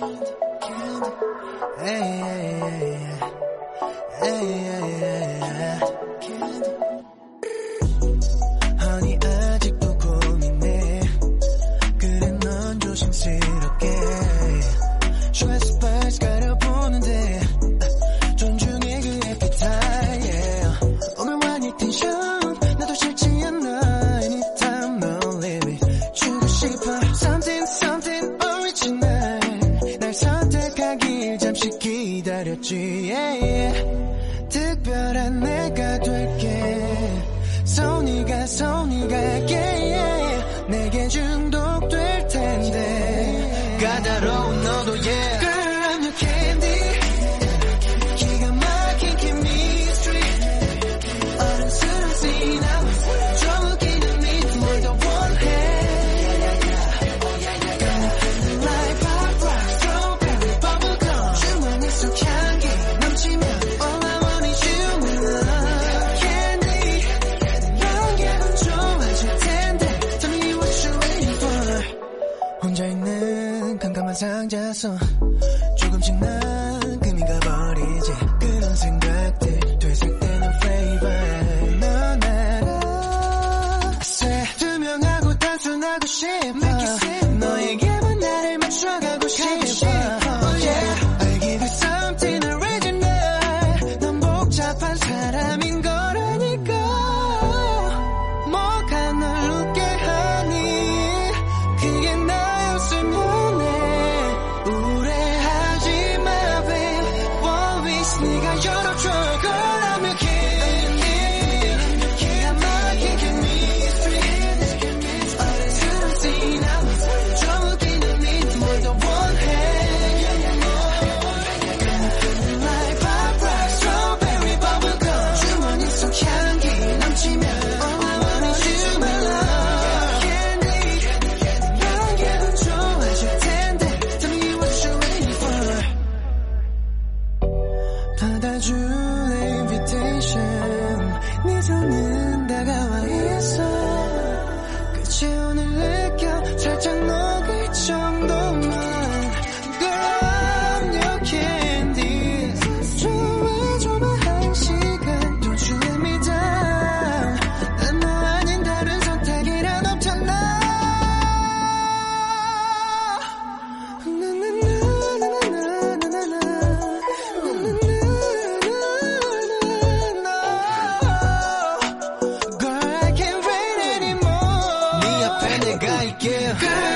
Hey, yeah, yeah, yeah. Hey, yeah, yeah, yeah. 잠시 기다렸지. Yeah, yeah. 특별한 내가 될게. 손이가 손이가 yeah. 내게 중독될 텐데. 까다로운 너도 yeah 얹어있는 캄캄한 상자 속 조금씩 난 금이 가버리지. 그런 생각들 되색되는 flavor. 넌 알아 새 투명하고 단순하고 싶어. 너에게만 나를 맞춰가고 싶어. 미소는 다가와. Good. Girl.